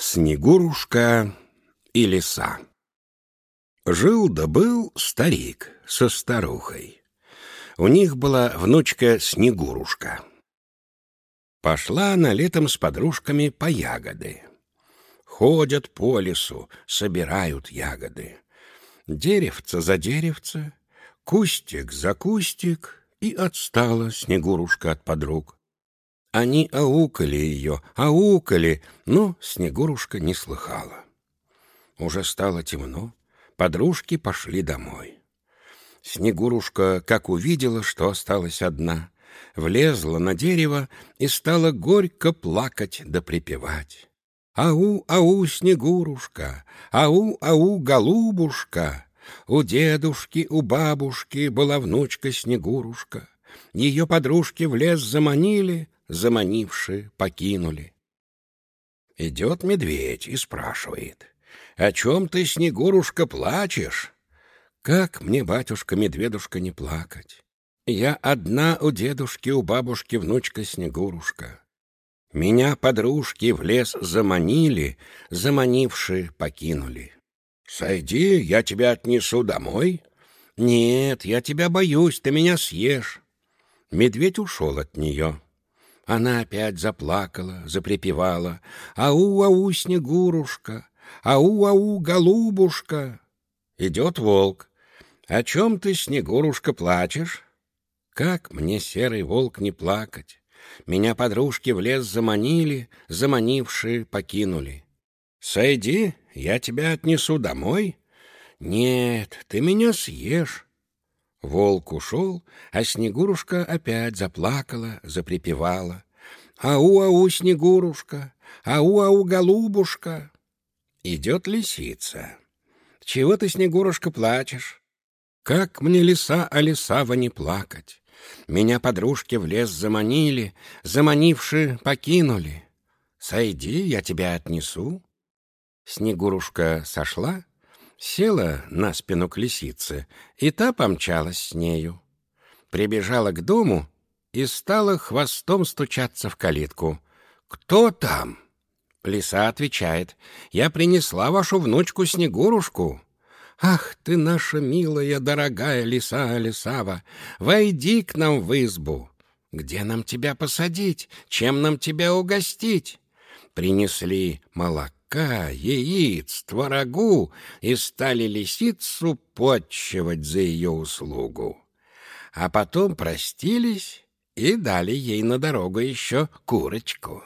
Снегурушка и лиса Жил да был старик со старухой. У них была внучка Снегурушка. Пошла она летом с подружками по ягоды. Ходят по лесу, собирают ягоды. Деревце за деревце, кустик за кустик, и отстала Снегурушка от подруг. Они аукали ее, аукали, но Снегурушка не слыхала. Уже стало темно, подружки пошли домой. Снегурушка, как увидела, что осталась одна, влезла на дерево и стала горько плакать да припевать. «Ау, ау, Снегурушка! Ау, ау, голубушка!» У дедушки, у бабушки была внучка Снегурушка. Ее подружки в лес заманили, заманившие, покинули. Идет медведь и спрашивает, «О чем ты, Снегурушка, плачешь?» «Как мне, батюшка-медведушка, не плакать? Я одна у дедушки, у бабушки внучка Снегурушка. Меня подружки в лес заманили, заманившие покинули. Сойди, я тебя отнесу домой. Нет, я тебя боюсь, ты меня съешь. Медведь ушел от нее. Она опять заплакала, заприпевала. «Ау-ау, Снегурушка! Ау-ау, голубушка!» Идет волк. «О чем ты, Снегурушка, плачешь?» «Как мне, серый волк, не плакать? Меня подружки в лес заманили, заманившие покинули. Сойди, я тебя отнесу домой?» «Нет, ты меня съешь». Волк ушел, а Снегурушка опять заплакала, заприпевала. «Ау-ау, Снегурушка! Ау-ау, голубушка!» Идет лисица. «Чего ты, Снегурушка, плачешь?» «Как мне лиса, а лисава не плакать? Меня подружки в лес заманили, заманивши, покинули. Сойди, я тебя отнесу». Снегурушка сошла, села на спину к лисице, и та помчалась с нею. Прибежала к дому и стала хвостом стучаться в калитку. «Кто там?» Лиса отвечает. «Я принесла вашу внучку Снегурушку». «Ах ты, наша милая, дорогая лиса Лисава, войди к нам в избу. Где нам тебя посадить? Чем нам тебя угостить?» Принесли молоко молока, яиц, творогу и стали лисицу подчивать за ее услугу. А потом простились и дали ей на дорогу еще курочку.